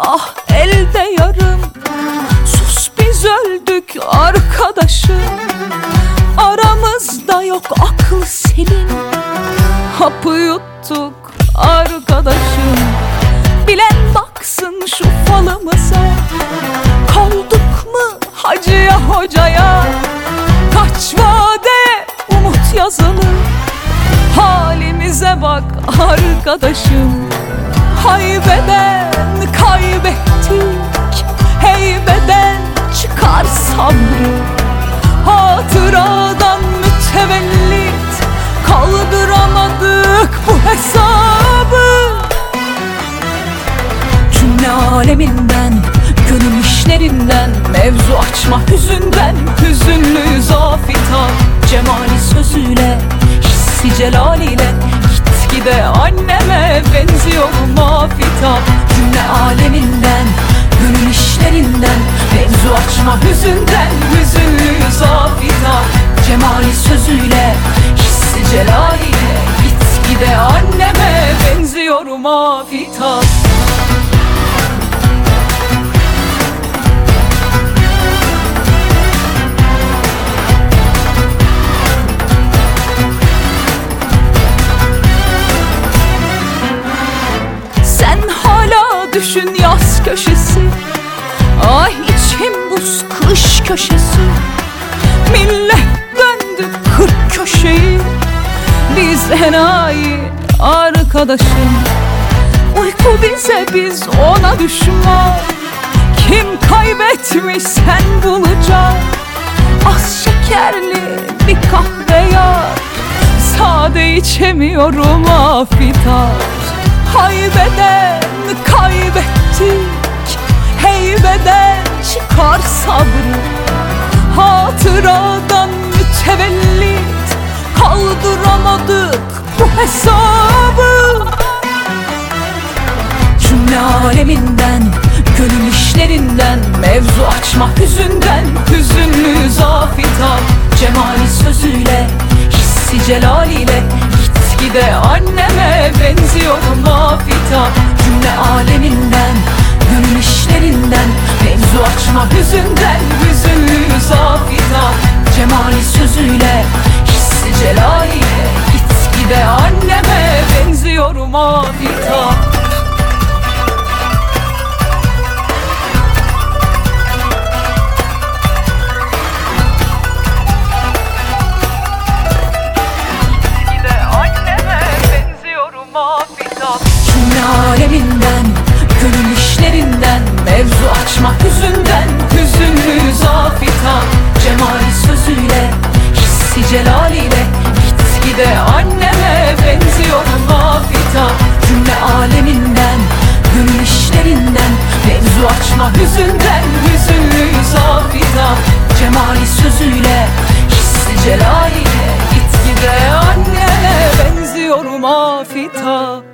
ah elde yarım. Sus biz öldük arkadaşım. Aramızda yok akıl senin. Hapı yuttuk arkadaşım. Bilen baksın şu falımıza. Kaldık mı hacıya hocaya? Kaç vade umut yazılı. Halimize bak arkadaşım. Haybeden kaybettik Heybeden çıkar sabrı. Hatıradan mütevellit Kaldıramadık bu hesabı. Cümle aleminden Gönül işlerinden Mevzu açma hüzünden Hüzünlüyüz afitap Cemali sözüyle Hissi celaliyle Gitgide anneme benziyorum afitap Cümle aleminden Gönül işlerinden Mevzu açma hüzünden Hüzünlüyüz afitap Cemali sözüyle Hissi celaliyle Gitgide anneme benziyorum afitap enayi arkadaşım. Uyku bize biz ona düşman. Kim kaybetmiş sen bulacak Az şekerli bir kahve yar Sade içemiyorum afitar Haybeden kaybettik. Heybeden çıkar sabrı. Hatıradan mütevellit. Kaldıramadık hesabı. Cümle aleminden Gönül işlerinden Mevzu açma hüzünden Hüzünlü zafitap Cemali sözüyle Hissi celaliyle Gitgide anneme benziyorum afitap Cümle aleminden Gönül işlerinden Mevzu açma hüzünden Hüzünlü zafitap Cemali sözüyle Hissi celaliyle afitap Cümle aleminden Gönül işlerinden Mevzu açma hüzünden açma hüzünden Hüzünlü zafitap Cemali sözüyle Hissi celaliyle Gitgide anneme benziyorum afitap